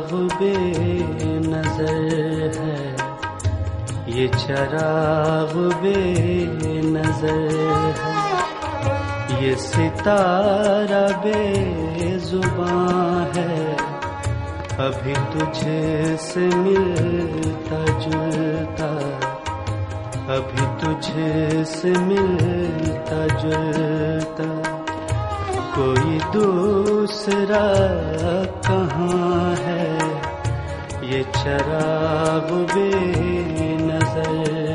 बे नज़र है। ये चराग बे नज़र है। ये सितारा बे ज़ुबान है। अभी तुझे से मिलता जुलता, अभी तुझे से मिलता जुलता। कोई दूसरा कहाँ है? ये शराब बे नज़र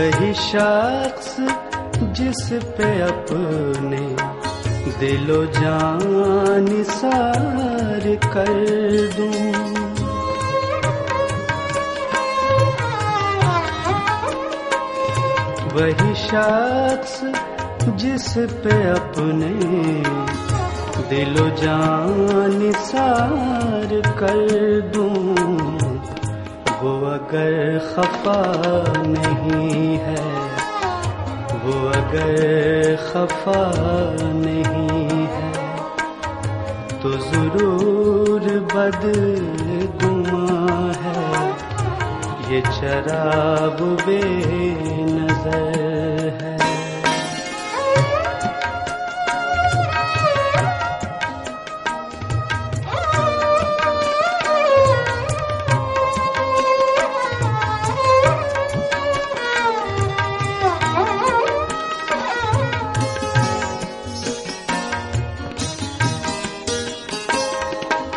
वही शख्स जिस पे अपने दिलो जान सार कर दूँ। वही शख्स जिस पे अपने दिलो जान सार कर दूँ। वो अगर खफा नहीं अगर खफा नहीं है तो ज़रूर बदगुमा है। ये शराब बे नज़र है।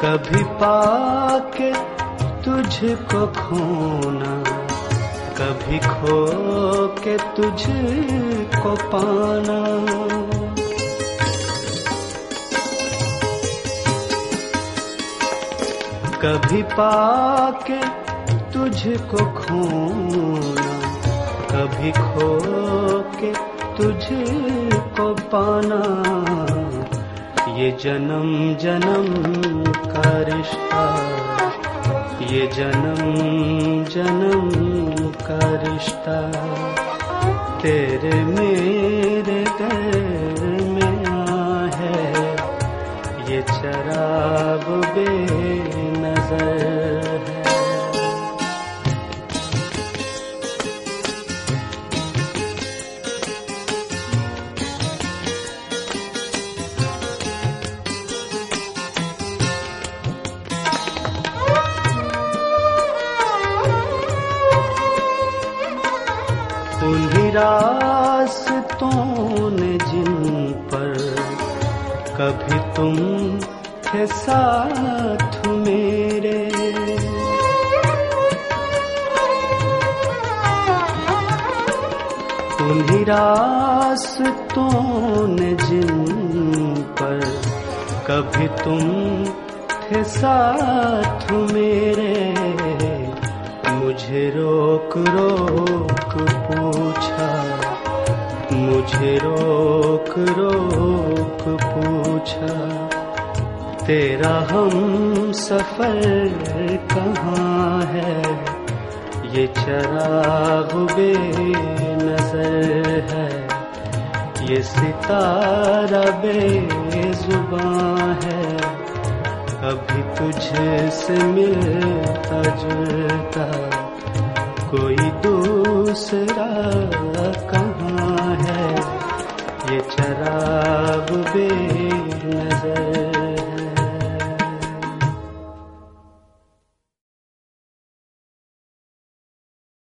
कभी पाके तुझको खोना, कभी खो के तुझको पाना। कभी पाके तुझको खोना, कभी खो के तुझको पाना। ये जन्म जन्म का रिश्ता ये जन्म जन्म का रिश्ता तेरे मेरे घर में आ है। ये शराब बे रास्तों ने जिन पर कभी तुम थे साथ मेरे। उन्हीं रास्तों ने जिन पर कभी तुम थे साथ मेरे। मुझे रोक रोक मुझे रोक रोक पूछा, तेरा हम सफ़र कहाँ है? ये चराग बे नज़र है, ये सितारा बे ज़ुबान है। अभी तुझे से मिलता जुलता कोई दूसरा कहाँ राबु न